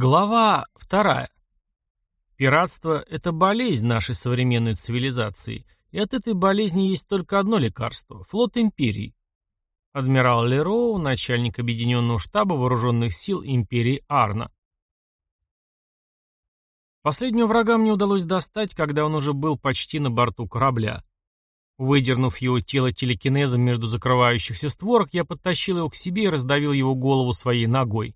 Глава вторая. Пиратство – это болезнь нашей современной цивилизации, и от этой болезни есть только одно лекарство – флот империи. Адмирал Лероу, начальник Объединенного штаба вооруженных сил империи Арна. Последнего врага мне удалось достать, когда он уже был почти на борту корабля. Выдернув его тело телекинезом между закрывающихся створок, я подтащил его к себе и раздавил его голову своей ногой.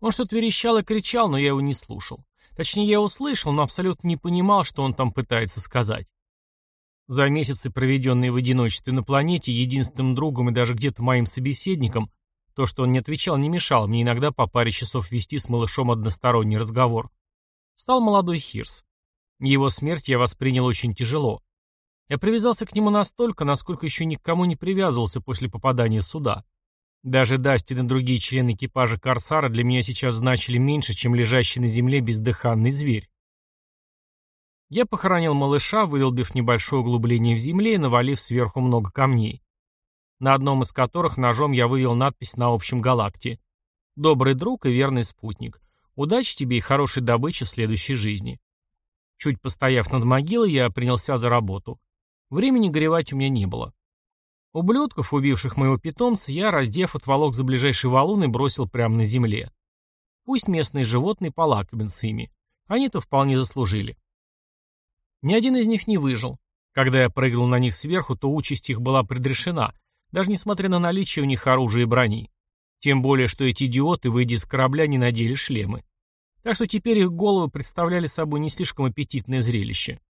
Он что-то верещал и кричал, но я его не слушал. Точнее, я услышал, но абсолютно не понимал, что он там пытается сказать. За месяцы, проведенные в одиночестве на планете, единственным другом и даже где-то моим собеседником, то, что он не отвечал, не мешало мне иногда по паре часов вести с малышом односторонний разговор. Стал молодой Хирс. Его смерть я воспринял очень тяжело. Я привязался к нему настолько, насколько еще никому не привязывался после попадания сюда. Даже Дастин и другие члены экипажа Корсара для меня сейчас значили меньше, чем лежащий на земле бездыханный зверь. Я похоронил малыша, выдолбив небольшое углубление в земле и навалив сверху много камней. На одном из которых ножом я вывел надпись на общем галакте. «Добрый друг и верный спутник. Удачи тебе и хорошей добычи в следующей жизни». Чуть постояв над могилой, я принялся за работу. Времени горевать у меня не было. Ублюдков, убивших моего питомца, я, раздев, отволок за ближайший валун и бросил прямо на земле. Пусть местные животные полакомятся ими. Они-то вполне заслужили. Ни один из них не выжил. Когда я прыгнул на них сверху, то участь их была предрешена, даже несмотря на наличие у них оружия и брони. Тем более, что эти идиоты, выйдя из корабля, не надели шлемы. Так что теперь их головы представляли собой не слишком аппетитное зрелище.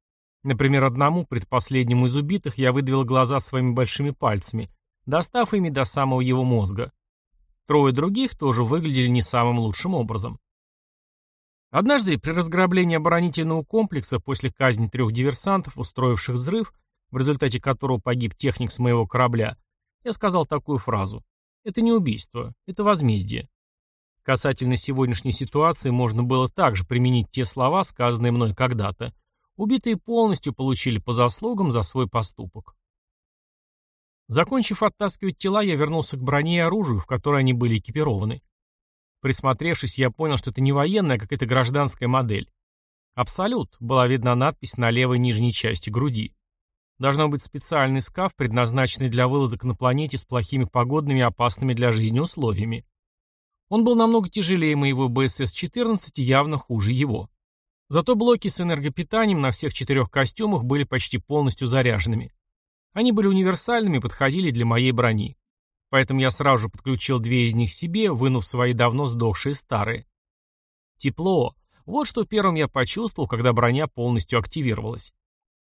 Например, одному, предпоследнему из убитых, я выдавил глаза своими большими пальцами, достав ими до самого его мозга. Трое других тоже выглядели не самым лучшим образом. Однажды при разграблении оборонительного комплекса после казни трех диверсантов, устроивших взрыв, в результате которого погиб техник с моего корабля, я сказал такую фразу. Это не убийство, это возмездие. Касательно сегодняшней ситуации можно было также применить те слова, сказанные мной когда-то, Убитые полностью получили по заслугам за свой поступок. Закончив оттаскивать тела, я вернулся к броне и оружию, в которой они были экипированы. Присмотревшись, я понял, что это не военная, а какая-то гражданская модель. «Абсолют» была видна надпись на левой нижней части груди. Должно быть специальный скаф, предназначенный для вылазок на планете с плохими погодными и опасными для жизни условиями. Он был намного тяжелее моего БСС-14 и явно хуже его. Зато блоки с энергопитанием на всех четырех костюмах были почти полностью заряженными. Они были универсальными и подходили для моей брони. Поэтому я сразу подключил две из них себе, вынув свои давно сдохшие старые. Тепло. Вот что первым я почувствовал, когда броня полностью активировалась.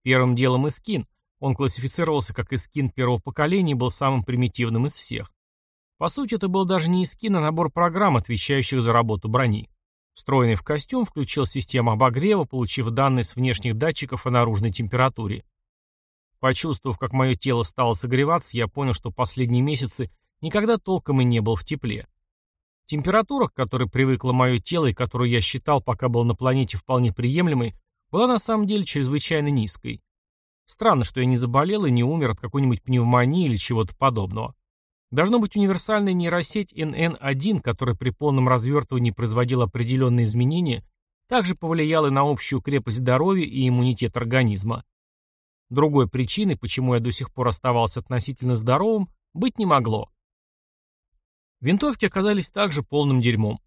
Первым делом эскин. Он классифицировался как эскин первого поколения и был самым примитивным из всех. По сути, это был даже не эскин, а набор программ, отвечающих за работу брони. Встроенный в костюм включил систему обогрева, получив данные с внешних датчиков о наружной температуре. Почувствовав, как мое тело стало согреваться, я понял, что последние месяцы никогда толком и не был в тепле. Температура, к которой привыкло мое тело и которую я считал, пока был на планете вполне приемлемой, была на самом деле чрезвычайно низкой. Странно, что я не заболел и не умер от какой-нибудь пневмонии или чего-то подобного. Должно быть универсальная нейросеть NN1, которая при полном развертывании производила определенные изменения, также повлияла на общую крепость здоровья и иммунитет организма. Другой причины, почему я до сих пор оставался относительно здоровым, быть не могло. Винтовки оказались также полным дерьмом.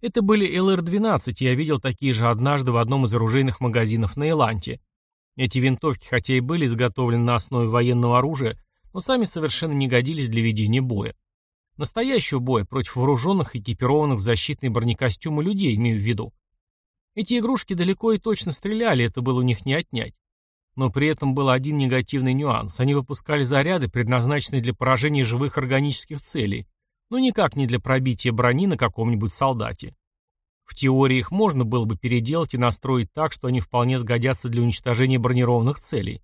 Это были ЛР-12, и я видел такие же однажды в одном из оружейных магазинов на Эланте. Эти винтовки, хотя и были изготовлены на основе военного оружия, но сами совершенно не годились для ведения боя. Настоящего боя против вооруженных, экипированных в защитные бронекостюмы людей, имею в виду. Эти игрушки далеко и точно стреляли, это было у них не отнять. Но при этом был один негативный нюанс. Они выпускали заряды, предназначенные для поражения живых органических целей, но никак не для пробития брони на каком-нибудь солдате. В теории их можно было бы переделать и настроить так, что они вполне сгодятся для уничтожения бронированных целей.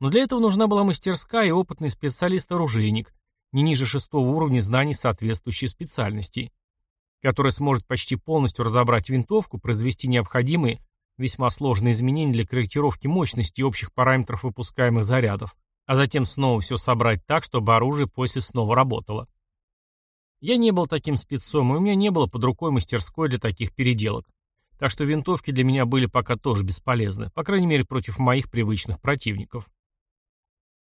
Но для этого нужна была мастерская и опытный специалист-оружейник, не ниже шестого уровня знаний соответствующей специальности, который сможет почти полностью разобрать винтовку, произвести необходимые, весьма сложные изменения для корректировки мощности и общих параметров выпускаемых зарядов, а затем снова все собрать так, чтобы оружие после снова работало. Я не был таким спецом, и у меня не было под рукой мастерской для таких переделок. Так что винтовки для меня были пока тоже бесполезны, по крайней мере против моих привычных противников.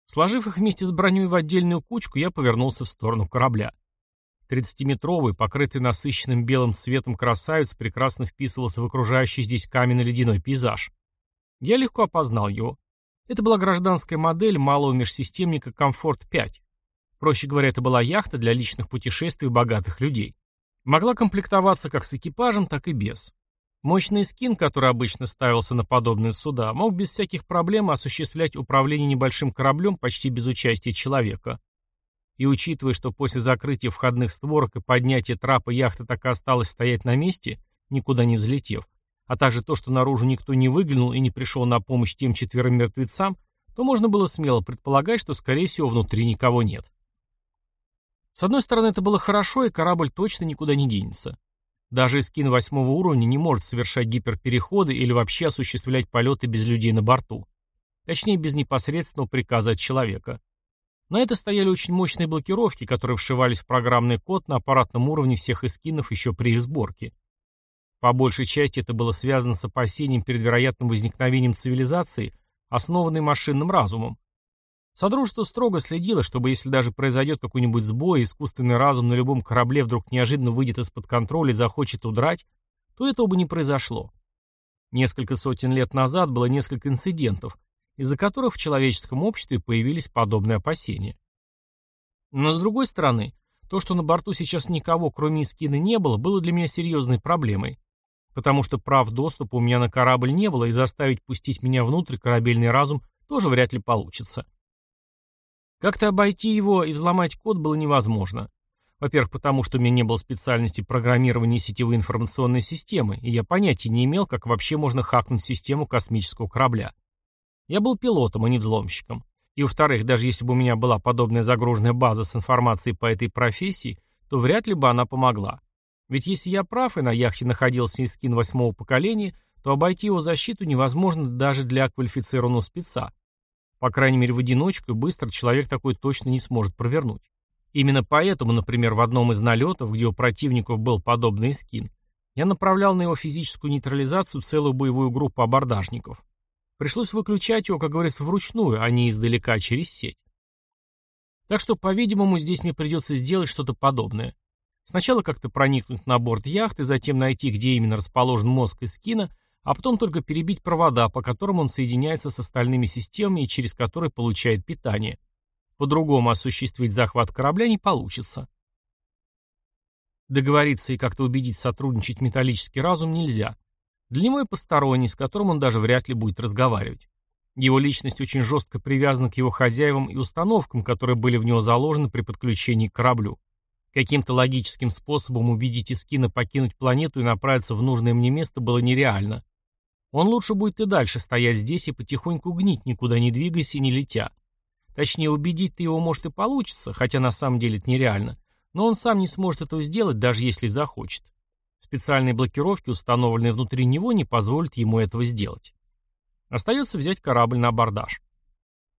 Сложив их вместе с броней в отдельную кучку, я повернулся в сторону корабля. Тридцатиметровый, покрытый насыщенным белым цветом красавец прекрасно вписывался в окружающий здесь каменно-ледяной пейзаж. Я легко опознал его. Это была гражданская модель малого межсистемника «Комфорт-5». Проще говоря, это была яхта для личных путешествий богатых людей. Могла комплектоваться как с экипажем, так и без. Мощный скин, который обычно ставился на подобные суда, мог без всяких проблем осуществлять управление небольшим кораблем почти без участия человека. И учитывая, что после закрытия входных створок и поднятия трапа яхта так и осталась стоять на месте, никуда не взлетев, а также то, что наружу никто не выглянул и не пришел на помощь тем четверым мертвецам, то можно было смело предполагать, что, скорее всего, внутри никого нет. С одной стороны, это было хорошо, и корабль точно никуда не денется. Даже эскин восьмого уровня не может совершать гиперпереходы или вообще осуществлять полеты без людей на борту. Точнее, без непосредственного приказа от человека. На это стояли очень мощные блокировки, которые вшивались в программный код на аппаратном уровне всех эскинов еще при их сборке. По большей части это было связано с опасением перед вероятным возникновением цивилизации, основанной машинным разумом. Содружество строго следило, чтобы если даже произойдет какой-нибудь сбой, искусственный разум на любом корабле вдруг неожиданно выйдет из-под контроля и захочет удрать, то этого бы не произошло. Несколько сотен лет назад было несколько инцидентов, из-за которых в человеческом обществе появились подобные опасения. Но с другой стороны, то, что на борту сейчас никого, кроме Искины, не было, было для меня серьезной проблемой, потому что прав доступа у меня на корабль не было, и заставить пустить меня внутрь корабельный разум тоже вряд ли получится. Как-то обойти его и взломать код было невозможно. Во-первых, потому что у меня не было специальности программирования сетевой информационной системы, и я понятия не имел, как вообще можно хакнуть систему космического корабля. Я был пилотом, а не взломщиком. И во-вторых, даже если бы у меня была подобная загруженная база с информацией по этой профессии, то вряд ли бы она помогла. Ведь если я прав, и на яхте находился искин восьмого поколения, то обойти его защиту невозможно даже для квалифицированного спеца. По крайней мере, в одиночку и быстро человек такой точно не сможет провернуть. Именно поэтому, например, в одном из налетов, где у противников был подобный скин, я направлял на его физическую нейтрализацию целую боевую группу абордажников. Пришлось выключать его, как говорится, вручную, а не издалека через сеть. Так что, по-видимому, здесь мне придется сделать что-то подобное. Сначала как-то проникнуть на борт яхты, затем найти, где именно расположен мозг из скина, а потом только перебить провода, по которым он соединяется с остальными системами и через которые получает питание. По-другому осуществить захват корабля не получится. Договориться и как-то убедить сотрудничать металлический разум нельзя. Для него и посторонний, с которым он даже вряд ли будет разговаривать. Его личность очень жестко привязана к его хозяевам и установкам, которые были в него заложены при подключении к кораблю. Каким-то логическим способом убедить Искина покинуть планету и направиться в нужное мне место было нереально. Он лучше будет и дальше стоять здесь и потихоньку гнить, никуда не двигаясь и не летя. Точнее, убедить-то его может и получится, хотя на самом деле это нереально. Но он сам не сможет этого сделать, даже если захочет. Специальные блокировки, установленные внутри него, не позволят ему этого сделать. Остается взять корабль на абордаж.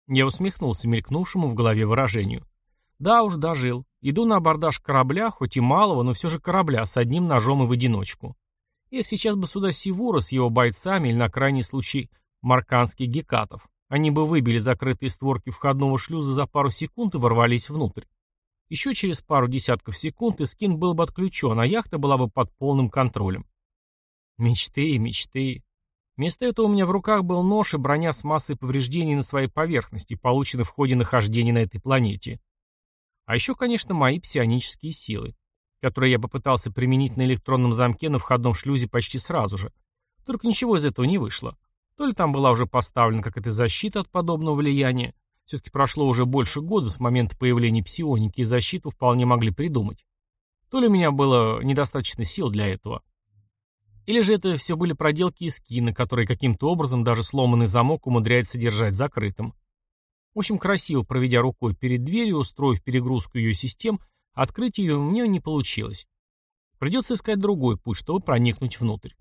Я усмехнулся мелькнувшему в голове выражению. Да уж, дожил. Иду на абордаж корабля, хоть и малого, но все же корабля, с одним ножом и в одиночку. Эх, сейчас бы сюда Сивура с его бойцами или на крайний случай марканских гекатов. Они бы выбили закрытые створки входного шлюза за пару секунд и ворвались внутрь. Еще через пару десятков секунд Искин был бы отключен, а яхта была бы под полным контролем. Мечты, мечты. Вместо этого у меня в руках был нож и броня с массой повреждений на своей поверхности, полученной в ходе нахождения на этой планете. А еще, конечно, мои псионические силы, которые я попытался применить на электронном замке на входном шлюзе почти сразу же. Только ничего из этого не вышло. То ли там была уже поставлена какая-то защита от подобного влияния, все-таки прошло уже больше года с момента появления псионики, и защиту вполне могли придумать. То ли у меня было недостаточно сил для этого. Или же это все были проделки из кино, которые каким-то образом даже сломанный замок умудряется держать закрытым. В общем, красиво проведя рукой перед дверью, устроив перегрузку ее систем, открыть ее у меня не получилось. Придется искать другой путь, чтобы проникнуть внутрь.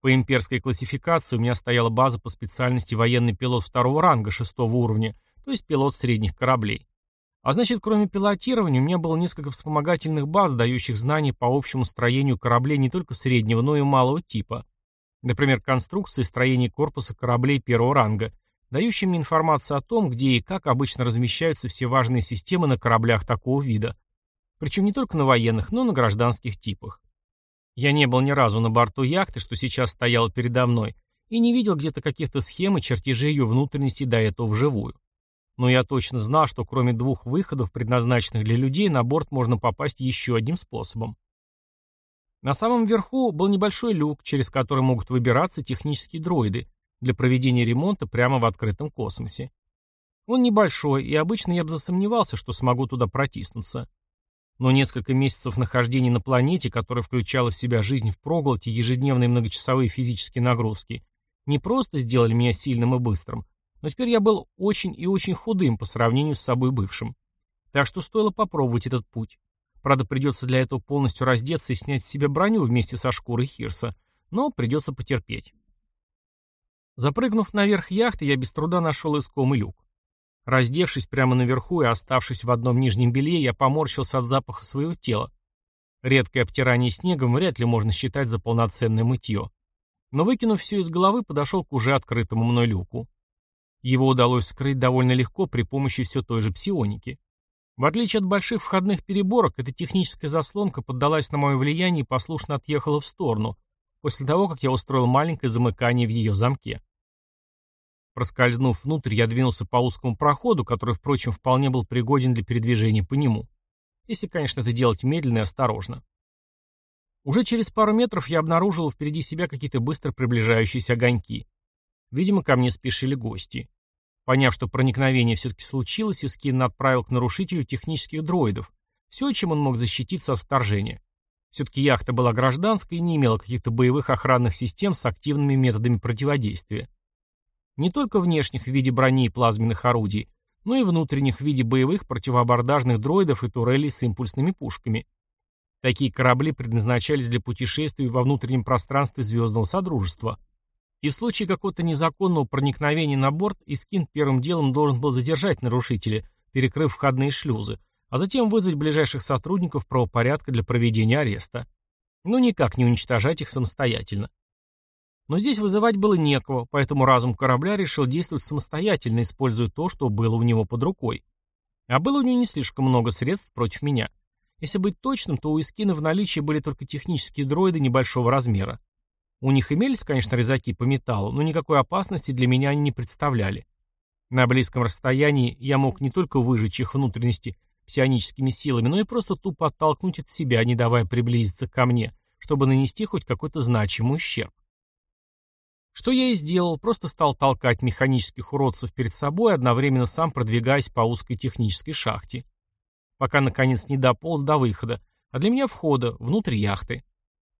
По имперской классификации у меня стояла база по специальности военный пилот второго ранга шестого уровня, то есть пилот средних кораблей. А значит, кроме пилотирования, у меня было несколько вспомогательных баз, дающих знания по общему строению кораблей не только среднего, но и малого типа. Например, конструкции строения корпуса кораблей первого ранга, дающие мне информацию о том, где и как обычно размещаются все важные системы на кораблях такого вида. Причем не только на военных, но и на гражданских типах. Я не был ни разу на борту яхты, что сейчас стояла передо мной, и не видел где-то каких-то схем и чертежей ее внутренности до этого вживую. Но я точно знал, что кроме двух выходов, предназначенных для людей, на борт можно попасть еще одним способом. На самом верху был небольшой люк, через который могут выбираться технические дроиды для проведения ремонта прямо в открытом космосе. Он небольшой, и обычно я бы засомневался, что смогу туда протиснуться. Но несколько месяцев нахождения на планете, которая включала в себя жизнь в проглоте, ежедневные многочасовые физические нагрузки, не просто сделали меня сильным и быстрым, но теперь я был очень и очень худым по сравнению с собой бывшим. Так что стоило попробовать этот путь. Правда, придется для этого полностью раздеться и снять с себя броню вместе со шкурой Хирса, но придется потерпеть. Запрыгнув наверх яхты, я без труда нашел искомый люк. Раздевшись прямо наверху и оставшись в одном нижнем белье, я поморщился от запаха своего тела. Редкое обтирание снегом вряд ли можно считать за полноценное мытье. Но выкинув все из головы, подошел к уже открытому мной люку. Его удалось скрыть довольно легко при помощи все той же псионики. В отличие от больших входных переборок, эта техническая заслонка поддалась на мое влияние и послушно отъехала в сторону, после того, как я устроил маленькое замыкание в ее замке. Проскользнув внутрь, я двинулся по узкому проходу, который, впрочем, вполне был пригоден для передвижения по нему. Если, конечно, это делать медленно и осторожно. Уже через пару метров я обнаружил впереди себя какие-то быстро приближающиеся огоньки. Видимо, ко мне спешили гости. Поняв, что проникновение все-таки случилось, Искин отправил к нарушителю технических дроидов. Все, чем он мог защититься от вторжения. Все-таки яхта была гражданской и не имела каких-то боевых охранных систем с активными методами противодействия. Не только внешних в виде брони и плазменных орудий, но и внутренних в виде боевых противоабордажных дроидов и турелей с импульсными пушками. Такие корабли предназначались для путешествий во внутреннем пространстве Звездного Содружества – и в случае какого-то незаконного проникновения на борт Искин первым делом должен был задержать нарушителя, перекрыв входные шлюзы, а затем вызвать ближайших сотрудников правопорядка для проведения ареста. Но никак не уничтожать их самостоятельно. Но здесь вызывать было некого, поэтому разум корабля решил действовать самостоятельно, используя то, что было у него под рукой. А было у него не слишком много средств против меня. Если быть точным, то у Искина в наличии были только технические дроиды небольшого размера. У них имелись, конечно, резаки по металлу, но никакой опасности для меня они не представляли. На близком расстоянии я мог не только выжечь их внутренности псионическими силами, но и просто тупо оттолкнуть от себя, не давая приблизиться ко мне, чтобы нанести хоть какой-то значимый ущерб. Что я и сделал, просто стал толкать механических уродцев перед собой, одновременно сам продвигаясь по узкой технической шахте. Пока, наконец, не дополз до выхода, а для меня входа, внутрь яхты.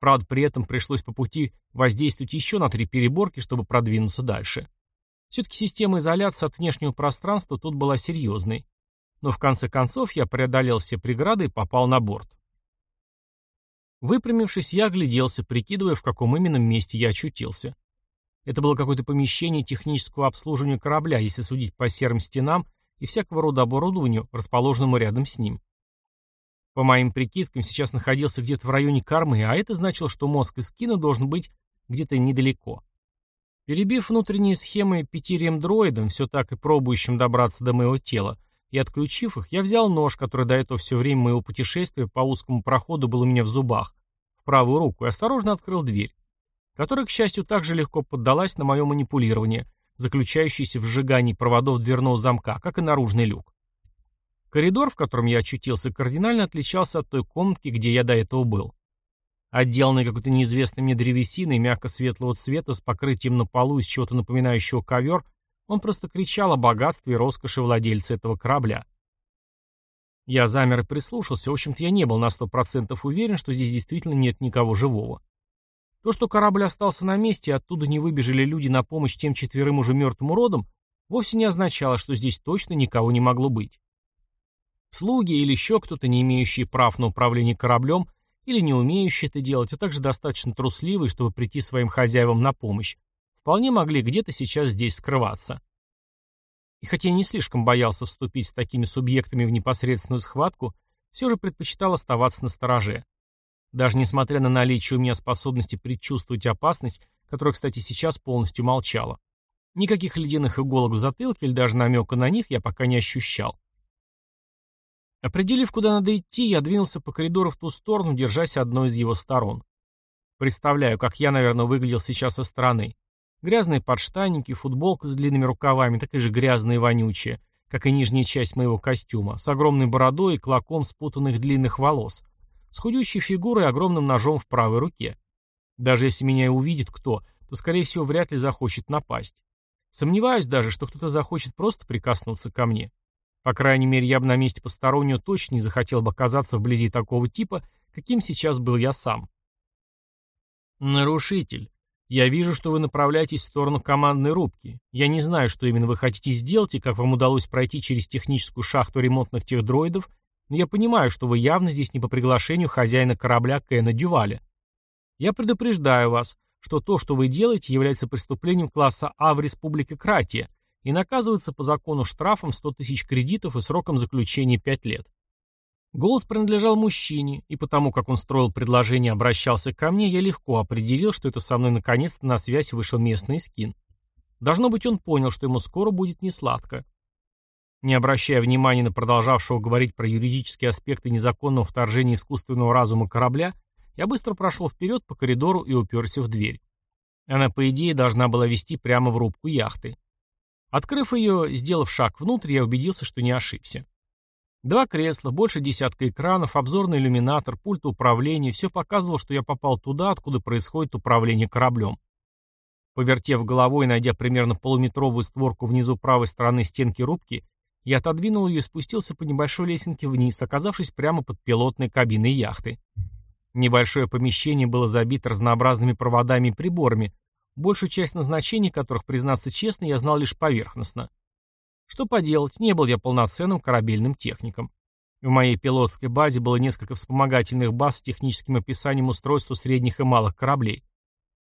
Правда, при этом пришлось по пути воздействовать еще на три переборки, чтобы продвинуться дальше. Все-таки система изоляции от внешнего пространства тут была серьезной. Но в конце концов я преодолел все преграды и попал на борт. Выпрямившись, я огляделся, прикидывая, в каком именно месте я очутился. Это было какое-то помещение технического обслуживания корабля, если судить по серым стенам и всякого рода оборудованию, расположенному рядом с ним. По моим прикидкам, сейчас находился где-то в районе кормы, а это значило, что мозг из кино должен быть где-то недалеко. Перебив внутренние схемы пяти ремдроидом, все так и пробующим добраться до моего тела, и отключив их, я взял нож, который до этого все время моего путешествия по узкому проходу был у меня в зубах, в правую руку, и осторожно открыл дверь, которая, к счастью, также легко поддалась на мое манипулирование, заключающееся в сжигании проводов дверного замка, как и наружный люк. Коридор, в котором я очутился, кардинально отличался от той комнатки, где я до этого был. Отделанный какой-то неизвестной мне древесиной мягко-светлого цвета с покрытием на полу из чего-то напоминающего ковер, он просто кричал о богатстве и роскоши владельца этого корабля. Я замер и прислушался, в общем-то я не был на сто процентов уверен, что здесь действительно нет никого живого. То, что корабль остался на месте и оттуда не выбежали люди на помощь тем четверым уже мертвым уродам, вовсе не означало, что здесь точно никого не могло быть. Слуги или еще кто-то, не имеющий прав на управление кораблем или не умеющий это делать, а также достаточно трусливый, чтобы прийти своим хозяевам на помощь, вполне могли где-то сейчас здесь скрываться. И хотя я не слишком боялся вступить с такими субъектами в непосредственную схватку, все же предпочитал оставаться на стороже. Даже несмотря на наличие у меня способности предчувствовать опасность, которая, кстати, сейчас полностью молчала. Никаких ледяных иголок в затылке или даже намека на них я пока не ощущал. Определив, куда надо идти, я двинулся по коридору в ту сторону, держась одной из его сторон. Представляю, как я, наверное, выглядел сейчас со стороны. Грязные подштанники, футболка с длинными рукавами, такая же грязная и вонючая, как и нижняя часть моего костюма, с огромной бородой и клоком спутанных длинных волос, с худющей фигурой и огромным ножом в правой руке. Даже если меня и увидит кто, то, скорее всего, вряд ли захочет напасть. Сомневаюсь даже, что кто-то захочет просто прикоснуться ко мне. По крайней мере, я бы на месте постороннего точно не захотел бы оказаться вблизи такого типа, каким сейчас был я сам. «Нарушитель, я вижу, что вы направляетесь в сторону командной рубки. Я не знаю, что именно вы хотите сделать и как вам удалось пройти через техническую шахту ремонтных техдроидов, но я понимаю, что вы явно здесь не по приглашению хозяина корабля Кэна Дюваля. Я предупреждаю вас, что то, что вы делаете, является преступлением класса А в Республике Кратия и наказывается по закону штрафом 100 тысяч кредитов и сроком заключения 5 лет. Голос принадлежал мужчине, и потому как он строил предложение и обращался ко мне, я легко определил, что это со мной наконец-то на связь вышел местный скин. Должно быть, он понял, что ему скоро будет несладко. Не обращая внимания на продолжавшего говорить про юридические аспекты незаконного вторжения искусственного разума корабля, я быстро прошел вперед по коридору и уперся в дверь. Она, по идее, должна была вести прямо в рубку яхты. Открыв ее, сделав шаг внутрь, я убедился, что не ошибся. Два кресла, больше десятка экранов, обзорный иллюминатор, пульт управления – все показывало, что я попал туда, откуда происходит управление кораблем. Повертев головой найдя примерно полуметровую створку внизу правой стороны стенки рубки, я отодвинул ее и спустился по небольшой лесенке вниз, оказавшись прямо под пилотной кабиной яхты. Небольшое помещение было забито разнообразными проводами и приборами, большую часть назначений которых, признаться честно, я знал лишь поверхностно. Что поделать, не был я полноценным корабельным техником. В моей пилотской базе было несколько вспомогательных баз с техническим описанием устройства средних и малых кораблей.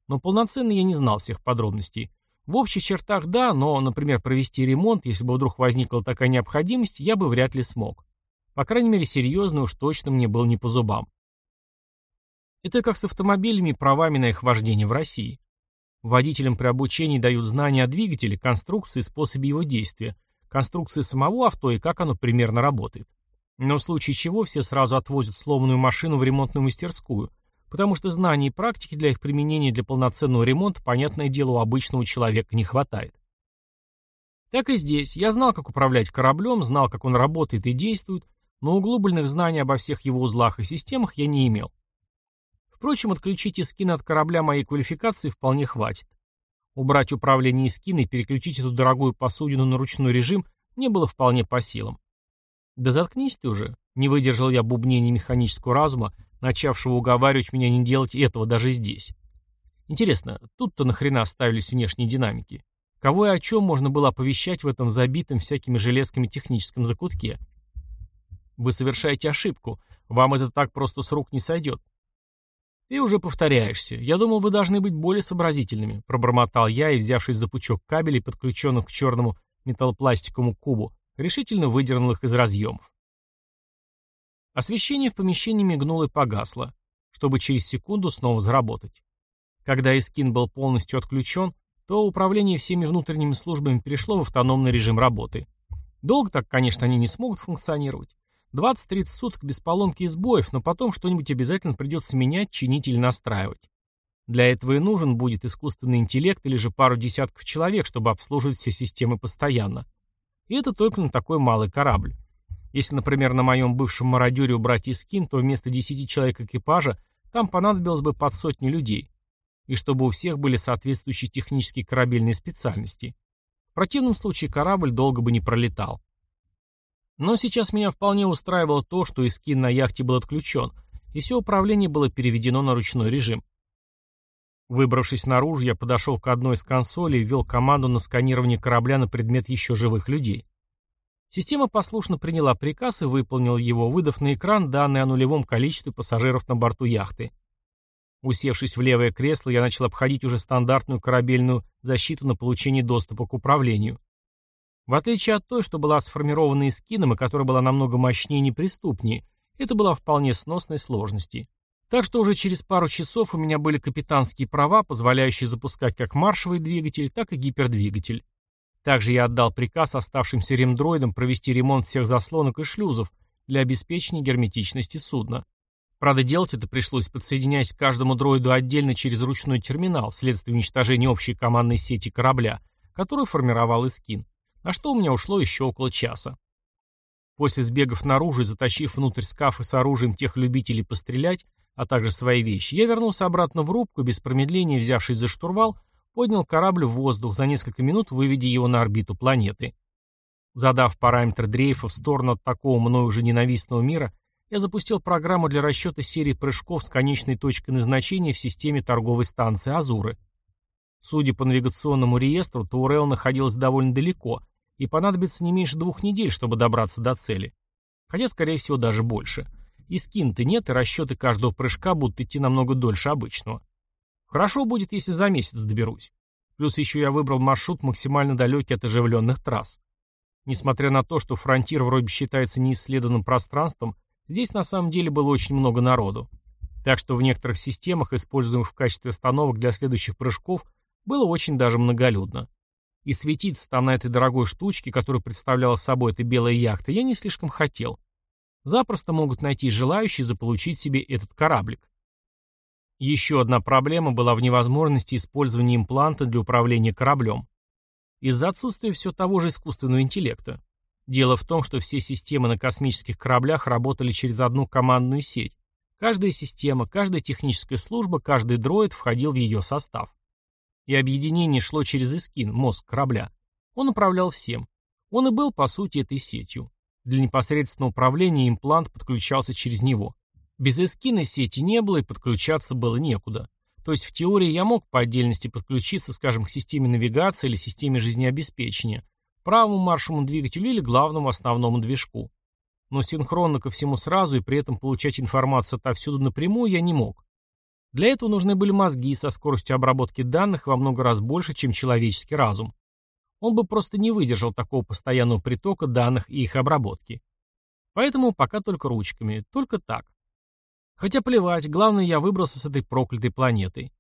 Но полноценно я не знал всех подробностей. В общих чертах да, но, например, провести ремонт, если бы вдруг возникла такая необходимость, я бы вряд ли смог. По крайней мере, серьезно уж точно мне был не по зубам. Это как с автомобилями и правами на их вождение в России. Водителям при обучении дают знания о двигателе, конструкции и способе его действия, конструкции самого авто и как оно примерно работает. Но в случае чего все сразу отвозят сломанную машину в ремонтную мастерскую, потому что знаний и практики для их применения для полноценного ремонта, понятное дело, у обычного человека не хватает. Так и здесь. Я знал, как управлять кораблем, знал, как он работает и действует, но углубленных знаний обо всех его узлах и системах я не имел. Впрочем, отключить эскин от корабля моей квалификации вполне хватит. Убрать управление эскина и переключить эту дорогую посудину на ручной режим мне было вполне по силам. «Да заткнись ты уже», — не выдержал я бубнения механического разума, начавшего уговаривать меня не делать этого даже здесь. Интересно, тут-то нахрена оставились внешние динамики? Кого и о чем можно было оповещать в этом забитом всякими железками техническом закутке? Вы совершаете ошибку. Вам это так просто с рук не сойдет. «Ты уже повторяешься. Я думал, вы должны быть более сообразительными», — пробормотал я и, взявшись за пучок кабелей, подключенных к черному металлопластиковому кубу, решительно выдернул их из разъемов. Освещение в помещении мигнуло и погасло, чтобы через секунду снова заработать. Когда Искин был полностью отключен, то управление всеми внутренними службами перешло в автономный режим работы. Долго так, конечно, они не смогут функционировать. 20-30 суток без поломки и сбоев, но потом что-нибудь обязательно придется менять, чинить или настраивать. Для этого и нужен будет искусственный интеллект или же пару десятков человек, чтобы обслуживать все системы постоянно. И это только на такой малый корабль. Если, например, на моем бывшем мародере убрать Искин, то вместо 10 человек экипажа там понадобилось бы под сотни людей. И чтобы у всех были соответствующие технические корабельные специальности. В противном случае корабль долго бы не пролетал. Но сейчас меня вполне устраивало то, что эскин на яхте был отключен, и все управление было переведено на ручной режим. Выбравшись наружу, я подошел к одной из консолей и ввел команду на сканирование корабля на предмет еще живых людей. Система послушно приняла приказ и выполнила его, выдав на экран данные о нулевом количестве пассажиров на борту яхты. Усевшись в левое кресло, я начал обходить уже стандартную корабельную защиту на получение доступа к управлению. В отличие от той, что была сформирована эскином и которая была намного мощнее и неприступнее, это была вполне сносной сложности. Так что уже через пару часов у меня были капитанские права, позволяющие запускать как маршевый двигатель, так и гипердвигатель. Также я отдал приказ оставшимся ремдроидам провести ремонт всех заслонок и шлюзов для обеспечения герметичности судна. Правда, делать это пришлось, подсоединяясь к каждому дроиду отдельно через ручной терминал, вследствие уничтожения общей командной сети корабля, которую формировал Искин, на что у меня ушло еще около часа. После сбегов наружу и затащив внутрь скафы с оружием тех любителей пострелять, а также свои вещи, я вернулся обратно в рубку без промедления, взявшись за штурвал, поднял корабль в воздух, за несколько минут выведя его на орбиту планеты. Задав параметр дрейфа в сторону от такого мною уже ненавистного мира, я запустил программу для расчета серии прыжков с конечной точкой назначения в системе торговой станции «Азуры». Судя по навигационному реестру, Таурел находилась довольно далеко, и понадобится не меньше двух недель, чтобы добраться до цели. Хотя, скорее всего, даже больше. И скин-то нет, и расчеты каждого прыжка будут идти намного дольше обычного. Хорошо будет, если за месяц доберусь. Плюс еще я выбрал маршрут максимально далекий от оживленных трасс. Несмотря на то, что фронтир вроде считается неисследованным пространством, Здесь на самом деле было очень много народу. Так что в некоторых системах, используемых в качестве остановок для следующих прыжков, было очень даже многолюдно. И светиться на этой дорогой штучке, которую представляла собой эта белая яхта, я не слишком хотел. Запросто могут найти желающие заполучить себе этот кораблик. Еще одна проблема была в невозможности использования импланта для управления кораблем. Из-за отсутствия все того же искусственного интеллекта. Дело в том, что все системы на космических кораблях работали через одну командную сеть. Каждая система, каждая техническая служба, каждый дроид входил в ее состав. И объединение шло через Искин, мозг корабля. Он управлял всем. Он и был, по сути, этой сетью. Для непосредственного управления имплант подключался через него. Без Искина сети не было и подключаться было некуда. То есть в теории я мог по отдельности подключиться, скажем, к системе навигации или системе жизнеобеспечения, правому маршевому двигателю или главному основному движку. Но синхронно ко всему сразу и при этом получать информацию отовсюду напрямую я не мог. Для этого нужны были мозги со скоростью обработки данных во много раз больше, чем человеческий разум. Он бы просто не выдержал такого постоянного притока данных и их обработки. Поэтому пока только ручками, только так. Хотя плевать, главное, я выбрался с этой проклятой планетой.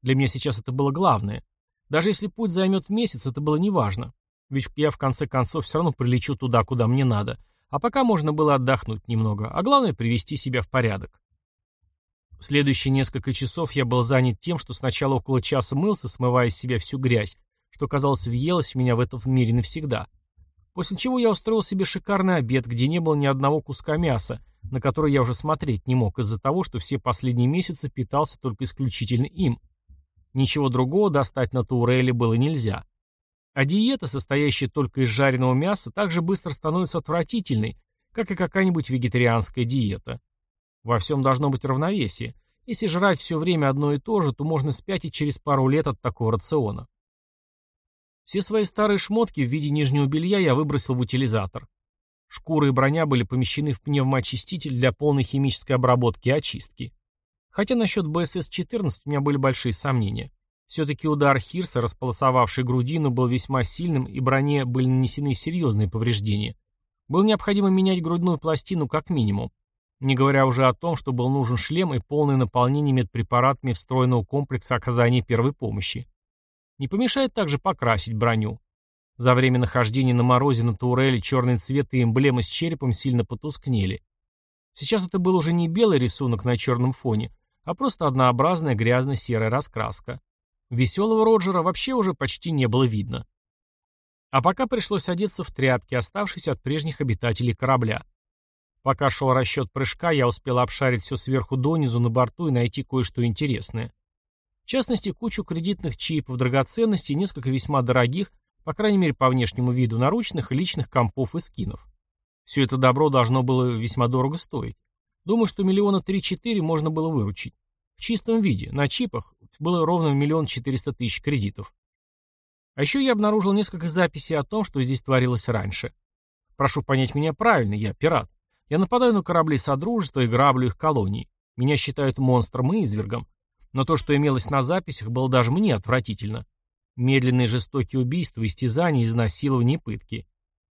Для меня сейчас это было главное. Даже если путь займет месяц, это было неважно. Ведь я в конце концов все равно прилечу туда, куда мне надо. А пока можно было отдохнуть немного, а главное привести себя в порядок. Следующие несколько часов я был занят тем, что сначала около часа мылся, смывая из себя всю грязь, что, казалось, въелось в меня в этом мире навсегда. После чего я устроил себе шикарный обед, где не было ни одного куска мяса, на который я уже смотреть не мог из-за того, что все последние месяцы питался только исключительно им. Ничего другого достать на Тауреле было нельзя. А диета, состоящая только из жареного мяса, также быстро становится отвратительной, как и какая-нибудь вегетарианская диета. Во всем должно быть равновесие. Если жрать все время одно и то же, то можно спятить через пару лет от такого рациона. Все свои старые шмотки в виде нижнего белья я выбросил в утилизатор. Шкуры и броня были помещены в пневмоочиститель для полной химической обработки и очистки. Хотя насчет БСС-14 у меня были большие сомнения. Все-таки удар Хирса, располосовавший грудину, был весьма сильным, и броне были нанесены серьезные повреждения. Было необходимо менять грудную пластину как минимум. Не говоря уже о том, что был нужен шлем и полное наполнение медпрепаратами встроенного комплекса оказания первой помощи. Не помешает также покрасить броню. За время нахождения на морозе на Тауреле черный цвет и эмблемы с черепом сильно потускнели. Сейчас это был уже не белый рисунок на черном фоне, а просто однообразная грязно-серая раскраска. Веселого Роджера вообще уже почти не было видно. А пока пришлось одеться в тряпки, оставшиеся от прежних обитателей корабля. Пока шел расчет прыжка, я успел обшарить все сверху донизу на борту и найти кое-что интересное. В частности, кучу кредитных чипов, драгоценностей несколько весьма дорогих, по крайней мере по внешнему виду, наручных личных компов и скинов. Все это добро должно было весьма дорого стоить. Думаю, что миллиона три-четыре можно было выручить. В чистом виде, на чипах, было ровно миллион четыреста тысяч кредитов. А еще я обнаружил несколько записей о том, что здесь творилось раньше. Прошу понять меня правильно, я пират. Я нападаю на корабли Содружества и граблю их колонии. Меня считают монстром и извергом. Но то, что имелось на записях, было даже мне отвратительно. Медленные жестокие убийства, истязания, изнасилования и пытки.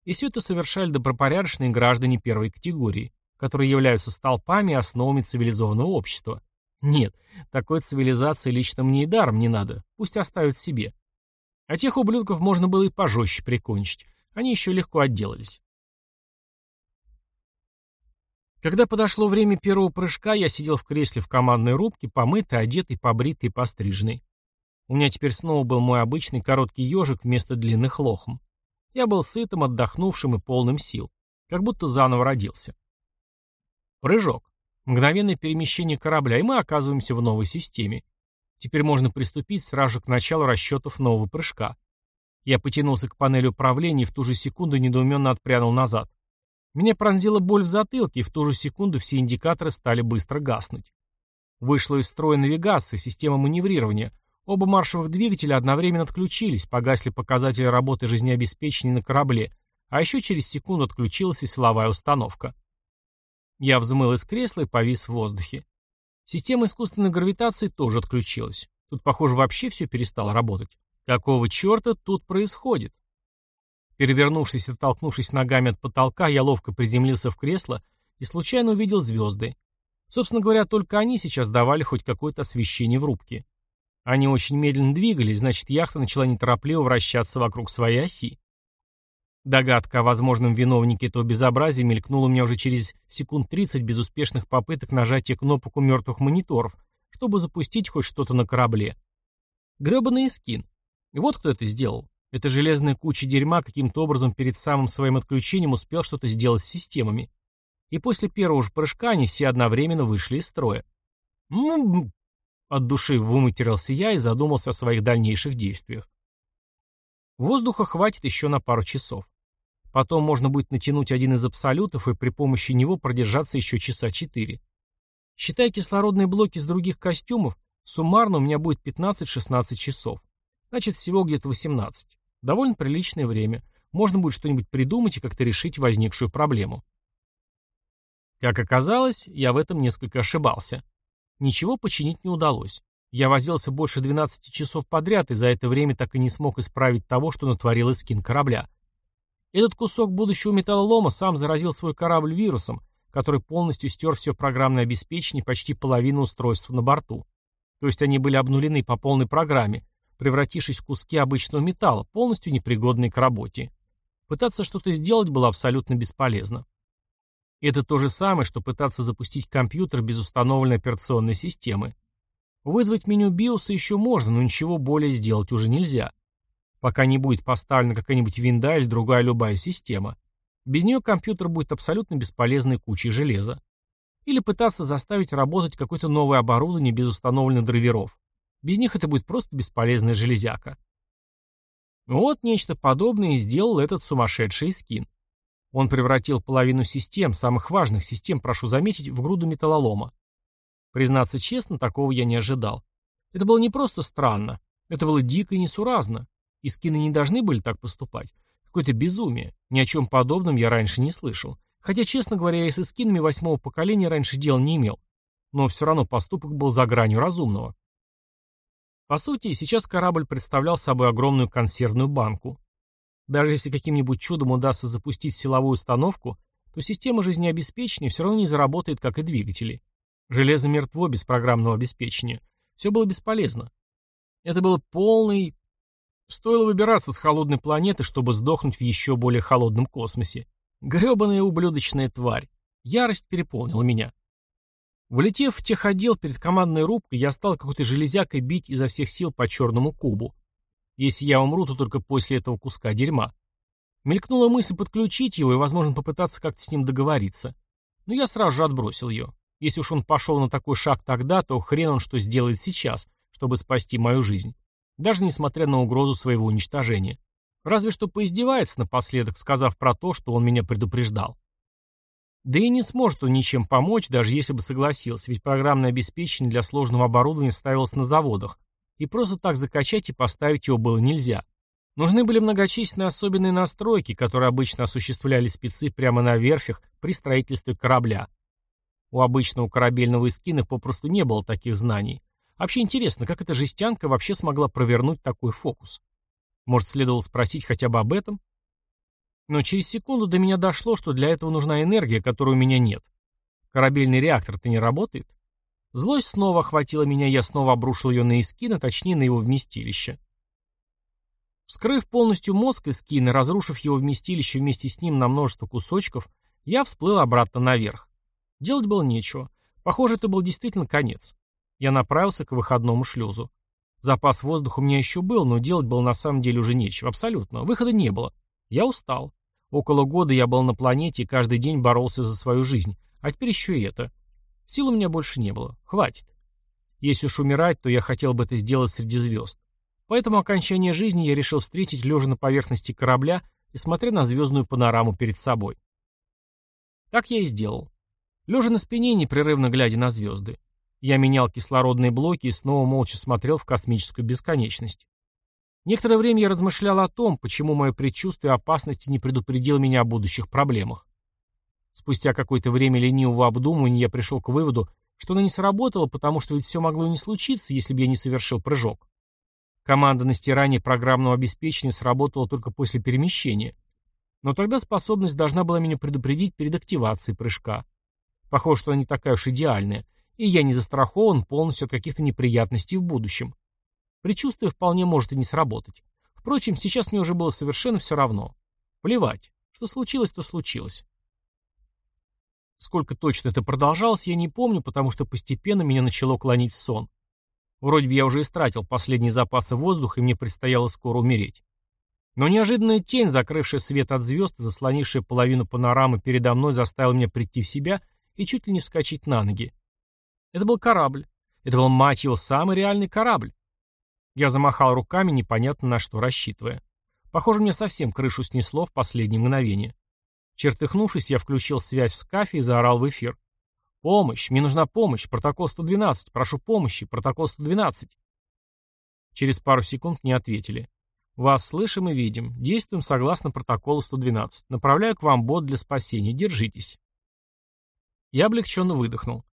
И все это совершали добропорядочные граждане первой категории, которые являются столпами и основами цивилизованного общества. Нет, такой цивилизации лично мне и даром не надо, пусть оставят себе. А тех ублюдков можно было и пожестче прикончить, они еще легко отделались. Когда подошло время первого прыжка, я сидел в кресле в командной рубке, помытый, одетый, побритый и постриженный. У меня теперь снова был мой обычный короткий ежик вместо длинных лохм. Я был сытым, отдохнувшим и полным сил. Как будто заново родился. Прыжок. Мгновенное перемещение корабля, и мы оказываемся в новой системе. Теперь можно приступить сразу к началу расчетов нового прыжка. Я потянулся к панели управления и в ту же секунду недоуменно отпрянул назад. Меня пронзила боль в затылке, и в ту же секунду все индикаторы стали быстро гаснуть. Вышла из строя навигация, система маневрирования. Оба маршевых двигателя одновременно отключились, погасли показатели работы жизнеобеспечения на корабле, а еще через секунду отключилась и силовая установка. Я взмыл из кресла и повис в воздухе. Система искусственной гравитации тоже отключилась. Тут, похоже, вообще все перестало работать. Какого черта тут происходит? Перевернувшись и оттолкнувшись ногами от потолка, я ловко приземлился в кресло и случайно увидел звезды. Собственно говоря, только они сейчас давали хоть какое-то освещение в рубке. Они очень медленно двигались, значит, яхта начала неторопливо вращаться вокруг своей оси. Догадка о возможном виновнике этого безобразия мелькнула у меня уже через секунд 30 безуспешных попыток нажатия кнопок у мертвых мониторов, чтобы запустить хоть что-то на корабле. Гребаный скин. Вот кто это сделал. Эта железная куча дерьма каким-то образом перед самым своим отключением успел что-то сделать с системами. И после первого же прыжка они все одновременно вышли из строя. Ну, от души выматерился я и задумался о своих дальнейших действиях. Воздуха хватит еще на пару часов. Потом можно будет натянуть один из абсолютов и при помощи него продержаться еще часа четыре. Считая кислородные блоки с других костюмов, суммарно у меня будет 15-16 часов. Значит, всего где-то 18. Довольно приличное время. Можно будет что-нибудь придумать и как-то решить возникшую проблему. Как оказалось, я в этом несколько ошибался. Ничего починить не удалось. Я возился больше 12 часов подряд и за это время так и не смог исправить того, что натворил эскин корабля. Этот кусок будущего металлолома сам заразил свой корабль вирусом, который полностью стер все программное обеспечение почти половины устройств на борту. То есть они были обнулены по полной программе, превратившись в куски обычного металла, полностью непригодные к работе. Пытаться что-то сделать было абсолютно бесполезно. Это то же самое, что пытаться запустить компьютер без установленной операционной системы. Вызвать меню BIOS еще можно, но ничего более сделать уже нельзя. Пока не будет поставлена какая-нибудь винда или другая любая система. Без нее компьютер будет абсолютно бесполезной кучей железа. Или пытаться заставить работать какое-то новое оборудование без установленных драйверов. Без них это будет просто бесполезная железяка. Вот нечто подобное и сделал этот сумасшедший скин. Он превратил половину систем, самых важных систем, прошу заметить, в груду металлолома. Признаться честно, такого я не ожидал. Это было не просто странно, это было дико и несуразно. И скины не должны были так поступать. Какое-то безумие. Ни о чем подобном я раньше не слышал. Хотя, честно говоря, я со скинами восьмого поколения раньше дел не имел. Но все равно поступок был за гранью разумного. По сути, сейчас корабль представлял собой огромную консервную банку. Даже если каким-нибудь чудом удастся запустить силовую установку, то система жизнеобеспечения все равно не заработает, как и двигатели. Железо мертво без программного обеспечения. Все было бесполезно. Это было полный... Стоило выбираться с холодной планеты, чтобы сдохнуть в еще более холодном космосе. Гребаная ублюдочная тварь. Ярость переполнила меня. Влетев в техотдел перед командной рубкой, я стал какой-то железякой бить изо всех сил по черному кубу. Если я умру, то только после этого куска дерьма. Мелькнула мысль подключить его и, возможно, попытаться как-то с ним договориться. Но я сразу же отбросил ее. Если уж он пошел на такой шаг тогда, то хрен он что сделает сейчас, чтобы спасти мою жизнь. Даже несмотря на угрозу своего уничтожения. Разве что поиздевается напоследок, сказав про то, что он меня предупреждал. Да и не сможет он ничем помочь, даже если бы согласился, ведь программное обеспечение для сложного оборудования ставилось на заводах, и просто так закачать и поставить его было нельзя. Нужны были многочисленные особенные настройки, которые обычно осуществляли спецы прямо на верфях при строительстве корабля. У обычного корабельного эскина попросту не было таких знаний. Вообще интересно, как эта жестянка вообще смогла провернуть такой фокус? Может, следовало спросить хотя бы об этом? Но через секунду до меня дошло, что для этого нужна энергия, которой у меня нет. Корабельный реактор-то не работает. Злость снова охватила меня, я снова обрушил ее на Искина, точнее на его вместилище. Вскрыв полностью мозг Искина, разрушив его вместилище вместе с ним на множество кусочков, я всплыл обратно наверх. Делать было нечего. Похоже, это был действительно конец. Я направился к выходному шлюзу. Запас воздуха у меня еще был, но делать было на самом деле уже нечего. Абсолютно. Выхода не было. Я устал. Около года я был на планете и каждый день боролся за свою жизнь. А теперь еще и это. Сил у меня больше не было. Хватит. Если уж умирать, то я хотел бы это сделать среди звезд. Поэтому окончание жизни я решил встретить лежа на поверхности корабля и смотря на звездную панораму перед собой. Так я и сделал. Лежа на спине, непрерывно глядя на звезды. Я менял кислородные блоки и снова молча смотрел в космическую бесконечность. Некоторое время я размышлял о том, почему мое предчувствие опасности не предупредило меня о будущих проблемах. Спустя какое-то время ленивого обдумывания я пришел к выводу, что оно не сработало, потому что ведь все могло не случиться, если бы я не совершил прыжок. Команда на стирание программного обеспечения сработала только после перемещения. Но тогда способность должна была меня предупредить перед активацией прыжка. Похоже, что она не такая уж идеальная, и я не застрахован полностью от каких-то неприятностей в будущем. Предчувствие вполне может и не сработать. Впрочем, сейчас мне уже было совершенно все равно. Плевать. Что случилось, то случилось. Сколько точно это продолжалось, я не помню, потому что постепенно меня начало клонить сон. Вроде бы я уже истратил последние запасы воздуха, и мне предстояло скоро умереть. Но неожиданная тень, закрывшая свет от звезд заслонившая половину панорамы передо мной, заставила меня прийти в себя и чуть ли не вскочить на ноги. Это был корабль. Это был, мать его, самый реальный корабль. Я замахал руками, непонятно на что рассчитывая. Похоже, мне совсем крышу снесло в последнее мгновение. Чертыхнувшись, я включил связь в скафе и заорал в эфир. «Помощь! Мне нужна помощь! Протокол 112! Прошу помощи! Протокол 112!» Через пару секунд не ответили. «Вас слышим и видим. Действуем согласно протоколу 112. Направляю к вам бот для спасения. Держитесь». Я облегченно выдохнул.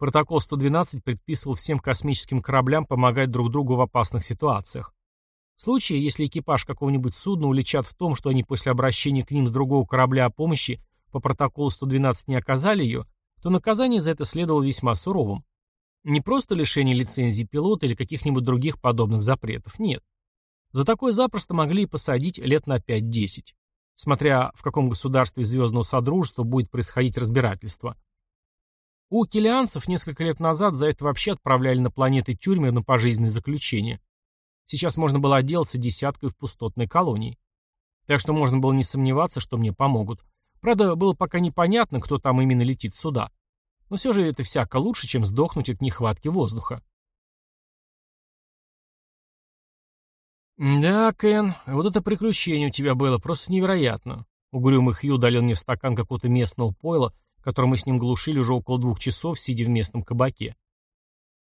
Протокол 112 предписывал всем космическим кораблям помогать друг другу в опасных ситуациях. В случае, если экипаж какого-нибудь судна уличат в том, что они после обращения к ним с другого корабля о помощи по протоколу 112 не оказали ее, то наказание за это следовало весьма суровым. Не просто лишение лицензии пилота или каких-нибудь других подобных запретов, нет. За такое запросто могли и посадить лет на 5-10, смотря в каком государстве Звездного Содружества будет происходить разбирательство. У келианцев несколько лет назад за это вообще отправляли на планеты тюрьмы на пожизненное заключение. Сейчас можно было отделаться десяткой в пустотной колонии. Так что можно было не сомневаться, что мне помогут. Правда, было пока непонятно, кто там именно летит сюда. Но все же это всяко лучше, чем сдохнуть от нехватки воздуха. «Да, Кен, вот это приключение у тебя было, просто невероятно». Угрюмый Хью долил мне в стакан какого-то местного пойла, который мы с ним глушили уже около двух часов, сидя в местном кабаке.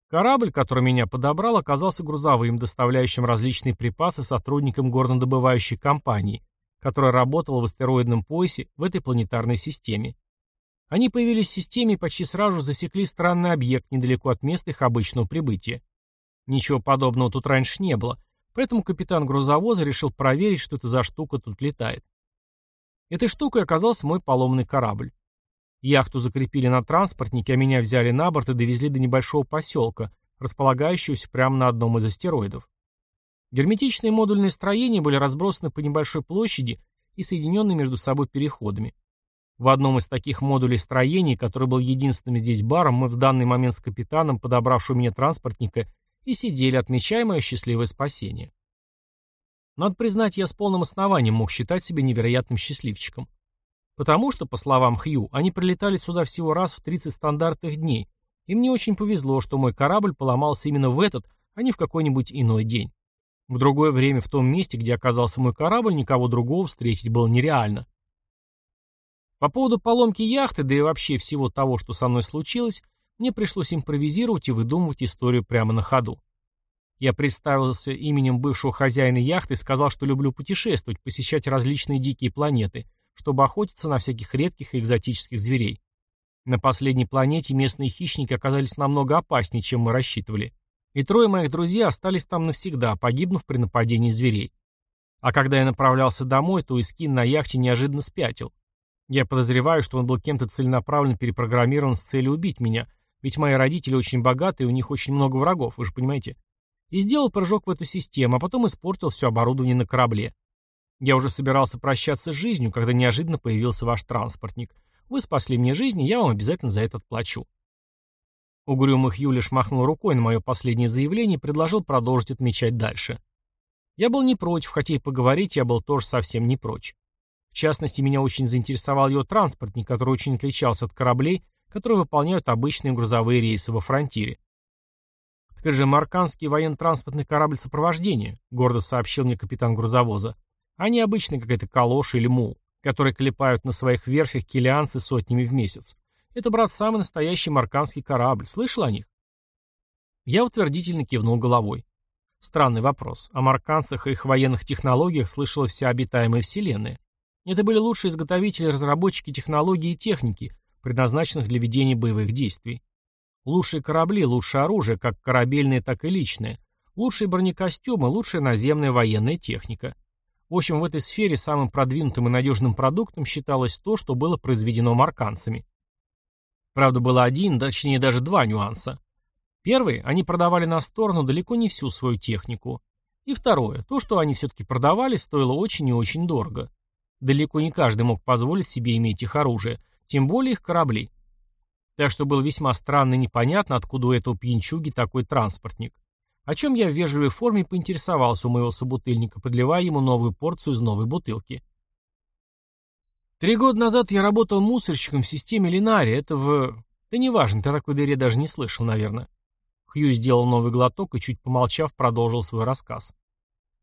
Корабль, который меня подобрал, оказался грузовым, доставляющим различные припасы сотрудникам горнодобывающей компании, которая работала в астероидном поясе в этой планетарной системе. Они появились в системе и почти сразу засекли странный объект недалеко от места их обычного прибытия. Ничего подобного тут раньше не было, поэтому капитан грузовоза решил проверить, что это за штука тут летает. Этой штукой оказался мой поломанный корабль. Яхту закрепили на транспортнике, а меня взяли на борт и довезли до небольшого поселка, располагающегося прямо на одном из астероидов. Герметичные модульные строения были разбросаны по небольшой площади и соединены между собой переходами. В одном из таких модулей строений, который был единственным здесь баром, мы в данный момент с капитаном, подобравшим мне транспортника, и сидели, отмечая мое счастливое спасение. Надо признать, я с полным основанием мог считать себя невероятным счастливчиком. Потому что, по словам Хью, они прилетали сюда всего раз в 30 стандартных дней, и мне очень повезло, что мой корабль поломался именно в этот, а не в какой-нибудь иной день. В другое время в том месте, где оказался мой корабль, никого другого встретить было нереально. По поводу поломки яхты, да и вообще всего того, что со мной случилось, мне пришлось импровизировать и выдумывать историю прямо на ходу. Я представился именем бывшего хозяина яхты и сказал, что люблю путешествовать, посещать различные дикие планеты – чтобы охотиться на всяких редких и экзотических зверей. На последней планете местные хищники оказались намного опаснее, чем мы рассчитывали. И трое моих друзей остались там навсегда, погибнув при нападении зверей. А когда я направлялся домой, то Искин на яхте неожиданно спятил. Я подозреваю, что он был кем-то целенаправленно перепрограммирован с целью убить меня, ведь мои родители очень богаты, и у них очень много врагов, вы же понимаете. И сделал прыжок в эту систему, а потом испортил все оборудование на корабле. Я уже собирался прощаться с жизнью, когда неожиданно появился ваш транспортник. Вы спасли мне жизнь, и я вам обязательно за это отплачу. Угрюмых Юлиш махнул рукой на мое последнее заявление и предложил продолжить отмечать дальше. Я был не против, хотя и поговорить я был тоже совсем не прочь. В частности, меня очень заинтересовал ее транспортник, который очень отличался от кораблей, которые выполняют обычные грузовые рейсы во фронтире. «Так же марканский военно-транспортный корабль сопровождения», — гордо сообщил мне капитан грузовоза. «А не обычный какая-то калоша или мул, которые клепают на своих верфях килианцы сотнями в месяц. Это, брат, самый настоящий марканский корабль. Слышал о них?» Я утвердительно кивнул головой. Странный вопрос. О марканцах и их военных технологиях слышала вся обитаемая вселенная. Это были лучшие изготовители и разработчики технологий и техники, предназначенных для ведения боевых действий. Лучшие корабли, лучшее оружие, как корабельное, так и личное. Лучшие бронекостюмы, лучшая наземная военная техника. В общем, в этой сфере самым продвинутым и надежным продуктом считалось то, что было произведено марканцами. Правда, было один, точнее даже два нюанса. Первый, они продавали на сторону далеко не всю свою технику. И второе, то, что они все-таки продавали, стоило очень и очень дорого. Далеко не каждый мог позволить себе иметь их оружие, тем более их корабли. Так что было весьма странно и непонятно, откуда у этого пьянчуги такой транспортник. О чем я в вежливой форме поинтересовался у моего собутыльника, подливая ему новую порцию из новой бутылки. Три года назад я работал мусорщиком в системе Линари. Это в... Да неважно, ты о такой дыре даже не слышал, наверное. Хью сделал новый глоток и, чуть помолчав, продолжил свой рассказ.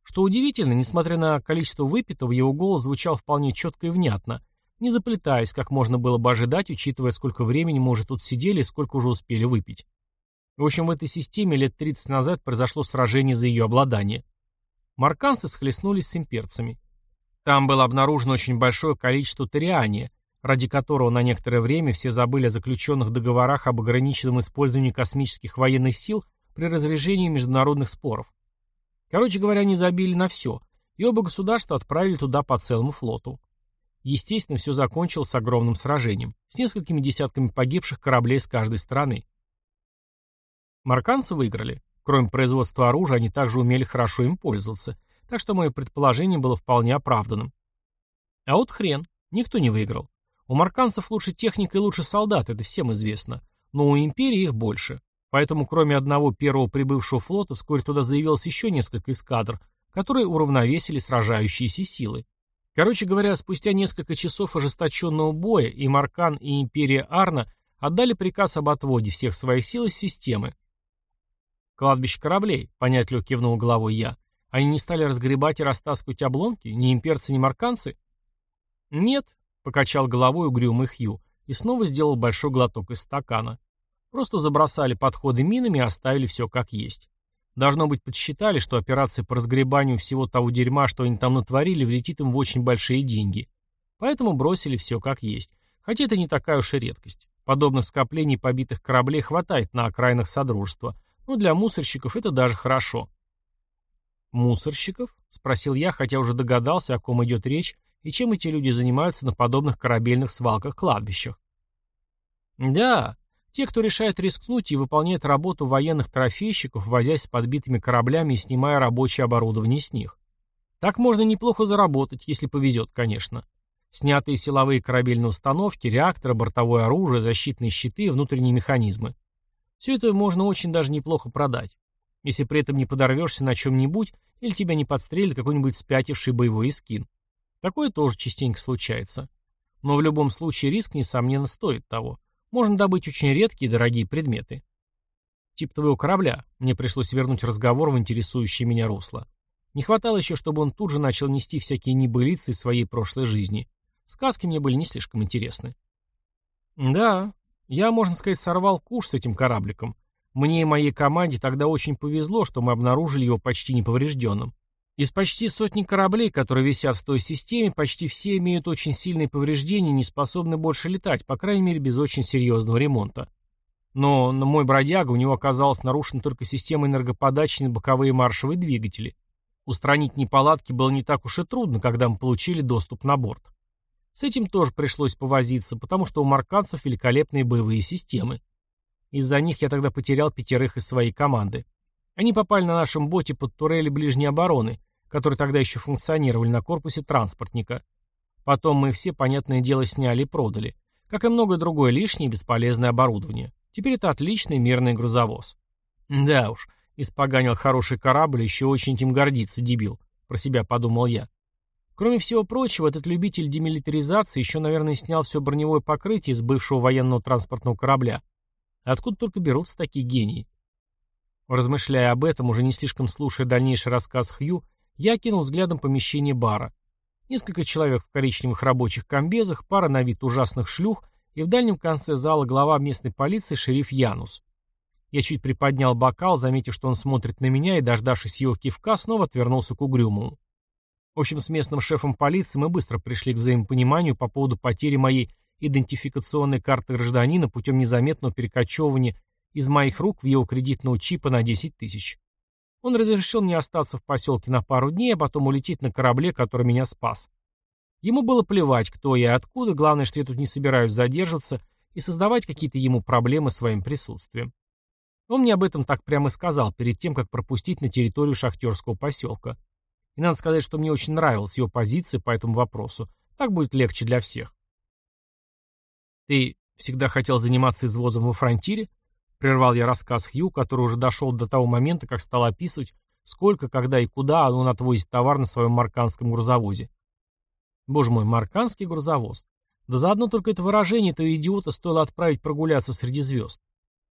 Что удивительно, несмотря на количество выпитого, его голос звучал вполне четко и внятно, не заплетаясь, как можно было бы ожидать, учитывая, сколько времени мы уже тут сидели и сколько уже успели выпить. В общем, в этой системе лет 30 назад произошло сражение за ее обладание. Марканцы схлестнулись с имперцами. Там было обнаружено очень большое количество тариания, ради которого на некоторое время все забыли о заключенных договорах об ограниченном использовании космических военных сил при разрежении международных споров. Короче говоря, они забили на все, и оба государства отправили туда по целому флоту. Естественно, все закончилось огромным сражением, с несколькими десятками погибших кораблей с каждой стороны. Марканцы выиграли. Кроме производства оружия, они также умели хорошо им пользоваться, так что мое предположение было вполне оправданным. А вот хрен, никто не выиграл. У марканцев лучше техника и лучше солдат, это всем известно, но у империи их больше. Поэтому кроме одного первого прибывшего флота вскоре туда заявилось еще несколько эскадр, которые уравновесили сражающиеся силы. Короче говоря, спустя несколько часов ожесточенного боя и Маркан, и Империя Арна отдали приказ об отводе всех своих сил из системы. «Кладбище кораблей», — понятливо кивнул головой я. «Они не стали разгребать и растаскивать обломки? Ни имперцы, ни марканцы?» «Нет», — покачал головой угрюмый Хью и снова сделал большой глоток из стакана. Просто забросали подходы минами и оставили все как есть. Должно быть, подсчитали, что операция по разгребанию всего того дерьма, что они там натворили, влетит им в очень большие деньги. Поэтому бросили все как есть. Хотя это не такая уж и редкость. Подобных скоплений побитых кораблей хватает на окраинах Содружества, но для мусорщиков это даже хорошо. «Мусорщиков?» — спросил я, хотя уже догадался, о ком идет речь и чем эти люди занимаются на подобных корабельных свалках-кладбищах. «Да, те, кто решает рискнуть и выполняет работу военных трофейщиков, возясь с подбитыми кораблями и снимая рабочее оборудование с них. Так можно неплохо заработать, если повезет, конечно. Снятые силовые корабельные установки, реакторы, бортовое оружие, защитные щиты внутренние механизмы. Все это можно очень даже неплохо продать. Если при этом не подорвешься на чем-нибудь или тебя не подстрелит какой-нибудь спятивший боевой скин. Такое тоже частенько случается. Но в любом случае риск, несомненно, стоит того можно добыть очень редкие и дорогие предметы. Тип твоего корабля. Мне пришлось вернуть разговор в интересующее меня русло. Не хватало еще, чтобы он тут же начал нести всякие небылицы из своей прошлой жизни. Сказки мне были не слишком интересны. Да, я, можно сказать, сорвал куш с этим корабликом. Мне и моей команде тогда очень повезло, что мы обнаружили его почти неповрежденным. Из почти сотни кораблей, которые висят в той системе, почти все имеют очень сильные повреждения и не способны больше летать, по крайней мере, без очень серьезного ремонта. Но на мой бродяга у него оказалась нарушена только система энергоподачи на боковые маршевые двигатели. Устранить неполадки было не так уж и трудно, когда мы получили доступ на борт. С этим тоже пришлось повозиться, потому что у марканцев великолепные боевые системы. Из-за них я тогда потерял пятерых из своей команды. Они попали на нашем боте под турели ближней обороны, которые тогда еще функционировали на корпусе транспортника. Потом мы все, понятное дело, сняли и продали. Как и многое другое лишнее бесполезное оборудование. Теперь это отличный мирный грузовоз. Да уж, испоганил хороший корабль, еще очень этим гордится, дебил. Про себя подумал я. Кроме всего прочего, этот любитель демилитаризации еще, наверное, снял все броневое покрытие из бывшего военного транспортного корабля. Откуда только берутся такие гении? Размышляя об этом, уже не слишком слушая дальнейший рассказ Хью, я кинул взглядом помещение бара. Несколько человек в коричневых рабочих комбезах, пара на вид ужасных шлюх и в дальнем конце зала глава местной полиции шериф Янус. Я чуть приподнял бокал, заметив, что он смотрит на меня, и, дождавшись его кивка, снова отвернулся к угрюмому. В общем, с местным шефом полиции мы быстро пришли к взаимопониманию по поводу потери моей идентификационной карты гражданина путем незаметного перекочевывания из моих рук в его кредитного чипа на 10 тысяч. Он разрешил мне остаться в поселке на пару дней, а потом улететь на корабле, который меня спас. Ему было плевать, кто я и откуда, главное, что я тут не собираюсь задерживаться и создавать какие-то ему проблемы своим присутствием. Он мне об этом так прямо и сказал, перед тем, как пропустить на территорию шахтерского поселка. И надо сказать, что мне очень нравилась его позиция по этому вопросу. Так будет легче для всех. «Ты всегда хотел заниматься извозом во фронтире?» Прервал я рассказ Хью, который уже дошел до того момента, как стал описывать, сколько, когда и куда он отвозит товар на своем марканском грузовозе. Боже мой, марканский грузовоз. Да заодно только это выражение этого идиота стоило отправить прогуляться среди звезд.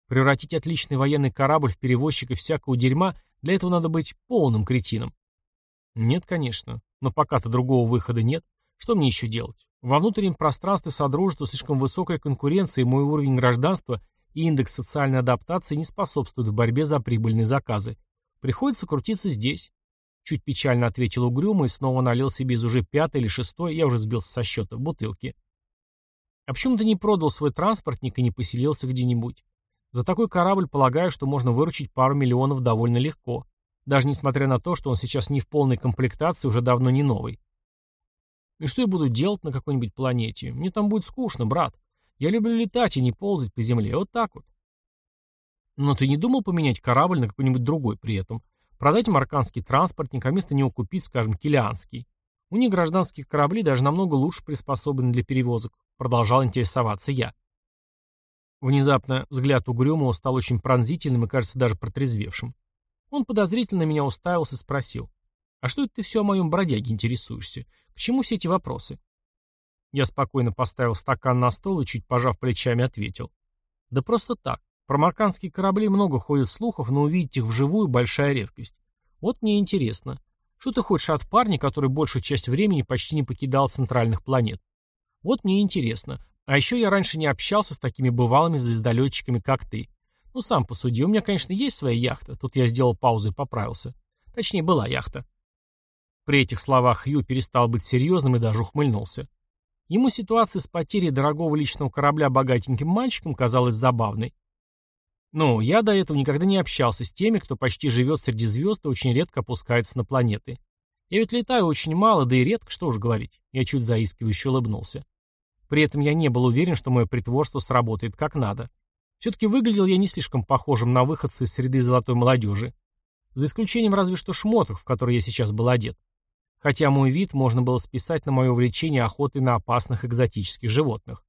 Превратить отличный военный корабль в перевозчика всякого дерьма, для этого надо быть полным кретином. Нет, конечно. Но пока-то другого выхода нет. Что мне еще делать? Во внутреннем пространстве Содружества слишком высокая конкуренция, и мой уровень гражданства и индекс социальной адаптации не способствуют в борьбе за прибыльные заказы. Приходится крутиться здесь. Чуть печально ответил угрюмо и снова налил себе из уже пятой или шестой, я уже сбился со счета, бутылки. А почему ты не продал свой транспортник и не поселился где-нибудь? За такой корабль полагаю, что можно выручить пару миллионов довольно легко. Даже несмотря на то, что он сейчас не в полной комплектации, уже давно не новый. И что я буду делать на какой-нибудь планете? Мне там будет скучно, брат. Я люблю летать и не ползать по земле. Вот так вот. Но ты не думал поменять корабль на какой-нибудь другой при этом? Продать марканский транспортник, а вместо него купить, скажем, килианский. У них гражданских кораблей даже намного лучше приспособлены для перевозок. Продолжал интересоваться я. Внезапно взгляд Угрюмова стал очень пронзительным и, кажется, даже протрезвевшим. Он подозрительно меня уставился и спросил. «А что это ты все о моем бродяге интересуешься? К чему все эти вопросы?» Я спокойно поставил стакан на стол и, чуть пожав плечами, ответил. Да просто так. Про марканские корабли много ходит слухов, но увидеть их вживую – большая редкость. Вот мне интересно. Что ты хочешь от парня, который большую часть времени почти не покидал центральных планет? Вот мне интересно. А еще я раньше не общался с такими бывалыми звездолетчиками, как ты. Ну, сам посуди, у меня, конечно, есть своя яхта. Тут я сделал паузу и поправился. Точнее, была яхта. При этих словах Хью перестал быть серьезным и даже ухмыльнулся. Ему ситуация с потерей дорогого личного корабля богатеньким мальчиком казалась забавной. Но я до этого никогда не общался с теми, кто почти живет среди звезд и очень редко опускается на планеты. Я ведь летаю очень мало, да и редко, что уж говорить. Я чуть заискивающе улыбнулся. При этом я не был уверен, что мое притворство сработает как надо. Все-таки выглядел я не слишком похожим на выходца из среды золотой молодежи. За исключением разве что шмоток, в которые я сейчас был одет хотя мой вид можно было списать на мое увлечение охотой на опасных экзотических животных.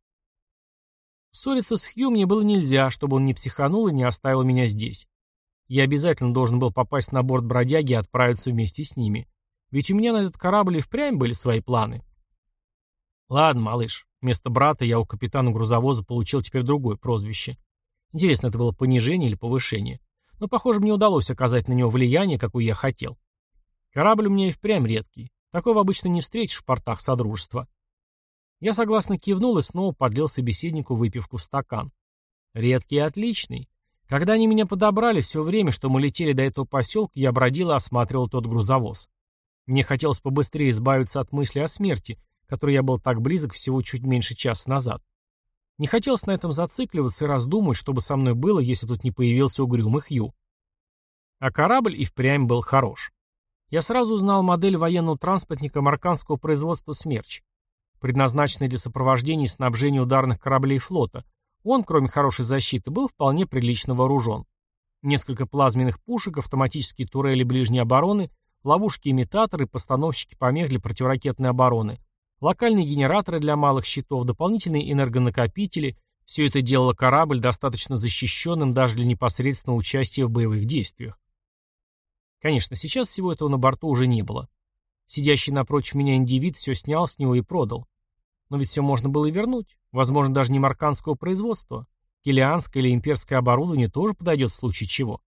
Ссориться с Хью мне было нельзя, чтобы он не психанул и не оставил меня здесь. Я обязательно должен был попасть на борт бродяги и отправиться вместе с ними. Ведь у меня на этот корабль и впрямь были свои планы. Ладно, малыш, вместо брата я у капитана грузовоза получил теперь другое прозвище. Интересно, это было понижение или повышение? Но, похоже, мне удалось оказать на него влияние, какое я хотел. Корабль у меня и впрямь редкий. Такого обычно не встретишь в портах Содружества. Я согласно кивнул и снова подлил собеседнику выпивку в стакан. Редкий и отличный. Когда они меня подобрали, все время, что мы летели до этого поселка, я бродил и осматривал тот грузовоз. Мне хотелось побыстрее избавиться от мысли о смерти, которой я был так близок всего чуть меньше часа назад. Не хотелось на этом зацикливаться и раздумывать, что бы со мной было, если тут не появился угрюмый Хью. А корабль и впрямь был хорош. Я сразу узнал модель военного транспортника марокканского производства «Смерч», предназначенный для сопровождения и снабжения ударных кораблей флота. Он, кроме хорошей защиты, был вполне прилично вооружен. Несколько плазменных пушек, автоматические турели ближней обороны, ловушки-имитаторы, постановщики помех для противоракетной обороны, локальные генераторы для малых щитов, дополнительные энергонакопители – все это делало корабль достаточно защищенным даже для непосредственного участия в боевых действиях. Конечно, сейчас всего этого на борту уже не было. Сидящий напротив меня индивид все снял с него и продал. Но ведь все можно было и вернуть. Возможно, даже не марканского производства. Килианское или имперское оборудование тоже подойдет в случае чего.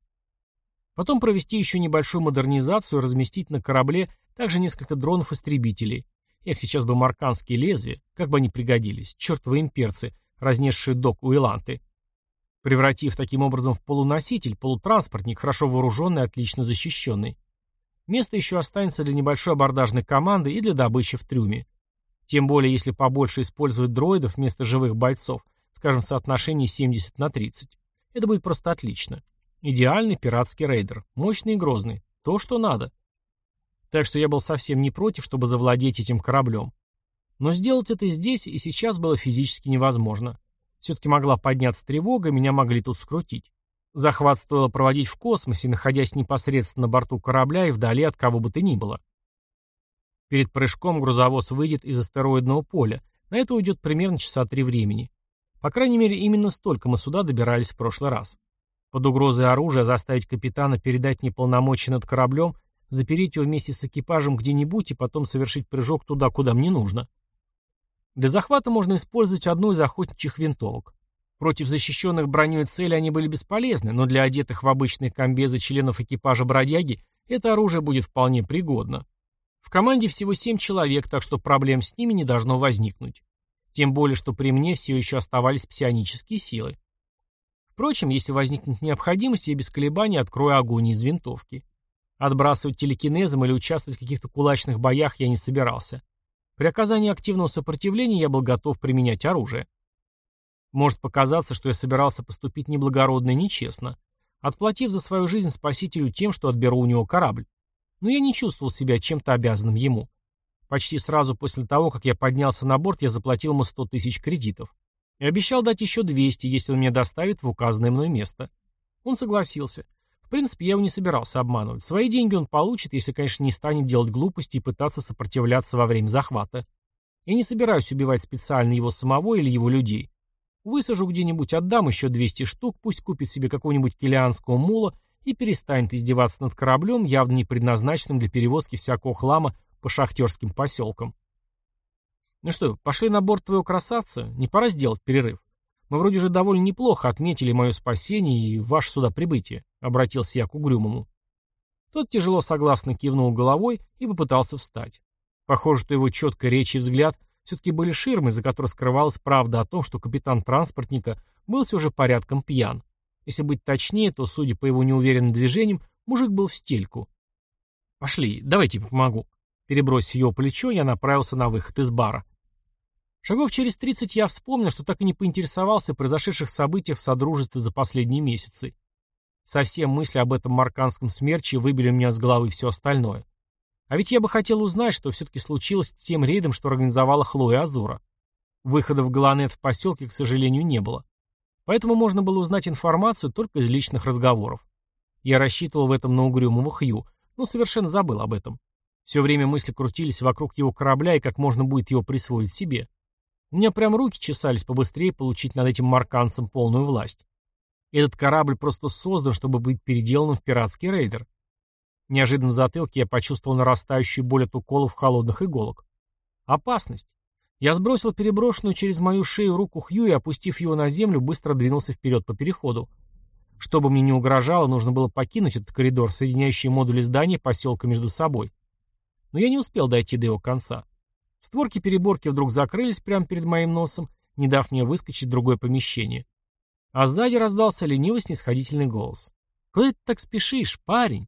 Потом провести еще небольшую модернизацию и разместить на корабле также несколько дронов-истребителей. Эх, сейчас бы марканские лезвия, как бы они пригодились. Чертовы имперцы, разнесшие док у Иланты превратив таким образом в полуноситель, полутранспортник, хорошо вооруженный отлично защищенный. Место еще останется для небольшой абордажной команды и для добычи в трюме. Тем более, если побольше использовать дроидов вместо живых бойцов, скажем, в соотношении 70 на 30. Это будет просто отлично. Идеальный пиратский рейдер. Мощный и грозный. То, что надо. Так что я был совсем не против, чтобы завладеть этим кораблем. Но сделать это здесь и сейчас было физически невозможно. Все-таки могла подняться тревога, меня могли тут скрутить. Захват стоило проводить в космосе, находясь непосредственно на борту корабля и вдали от кого бы то ни было. Перед прыжком грузовоз выйдет из астероидного поля. На это уйдет примерно часа три времени. По крайней мере, именно столько мы сюда добирались в прошлый раз. Под угрозой оружия заставить капитана передать мне полномочия над кораблем, запереть его вместе с экипажем где-нибудь и потом совершить прыжок туда, куда мне нужно. Для захвата можно использовать одну из охотничьих винтовок. Против защищенных броней целей они были бесполезны, но для одетых в обычные комбезы членов экипажа бродяги это оружие будет вполне пригодно. В команде всего 7 человек, так что проблем с ними не должно возникнуть. Тем более, что при мне все еще оставались псионические силы. Впрочем, если возникнет необходимость, я без колебаний открою огонь из винтовки. Отбрасывать телекинезом или участвовать в каких-то кулачных боях я не собирался. При оказании активного сопротивления я был готов применять оружие. Может показаться, что я собирался поступить неблагородно и нечестно, отплатив за свою жизнь спасителю тем, что отберу у него корабль. Но я не чувствовал себя чем-то обязанным ему. Почти сразу после того, как я поднялся на борт, я заплатил ему 100 тысяч кредитов. И обещал дать еще 200, если он меня доставит в указанное мной место. Он согласился. В принципе, я его не собирался обманывать. Свои деньги он получит, если, конечно, не станет делать глупости и пытаться сопротивляться во время захвата. Я не собираюсь убивать специально его самого или его людей. Высажу где-нибудь, отдам еще 200 штук, пусть купит себе какого-нибудь килианского мула и перестанет издеваться над кораблем, явно не предназначенным для перевозки всякого хлама по шахтерским поселкам. Ну что, пошли на борт твоего красавца? Не пора сделать перерыв? Мы вроде же довольно неплохо отметили мое спасение и ваше сюда прибытие», — обратился я к угрюмому. Тот тяжело согласно кивнул головой и попытался встать. Похоже, что его четкая речь и взгляд все-таки были ширмой, за которой скрывалась правда о том, что капитан транспортника был все же порядком пьян. Если быть точнее, то, судя по его неуверенным движениям, мужик был в стельку. «Пошли, давайте помогу». Перебросив его плечо, я направился на выход из бара. Шагов через 30 я вспомнил, что так и не поинтересовался произошедших событиях в Содружестве за последние месяцы. Совсем мысли об этом марканском смерче выбили у меня с головы все остальное. А ведь я бы хотел узнать, что все-таки случилось с тем рейдом, что организовала Хлоя Азура. Выхода в Галанет в поселке, к сожалению, не было. Поэтому можно было узнать информацию только из личных разговоров. Я рассчитывал в этом на угрюмого Хью, но совершенно забыл об этом. Все время мысли крутились вокруг его корабля и как можно будет его присвоить себе. У меня прям руки чесались побыстрее получить над этим марканцем полную власть. Этот корабль просто создан, чтобы быть переделанным в пиратский рейдер. Неожиданно в затылке я почувствовал нарастающую боль от уколов холодных иголок. Опасность. Я сбросил переброшенную через мою шею руку Хью и, опустив его на землю, быстро двинулся вперед по переходу. Чтобы мне не угрожало, нужно было покинуть этот коридор, соединяющий модули здания поселка между собой. Но я не успел дойти до его конца. Створки переборки вдруг закрылись прямо перед моим носом, не дав мне выскочить в другое помещение. А сзади раздался ленивый снисходительный голос. «Куда ты так спешишь, парень?»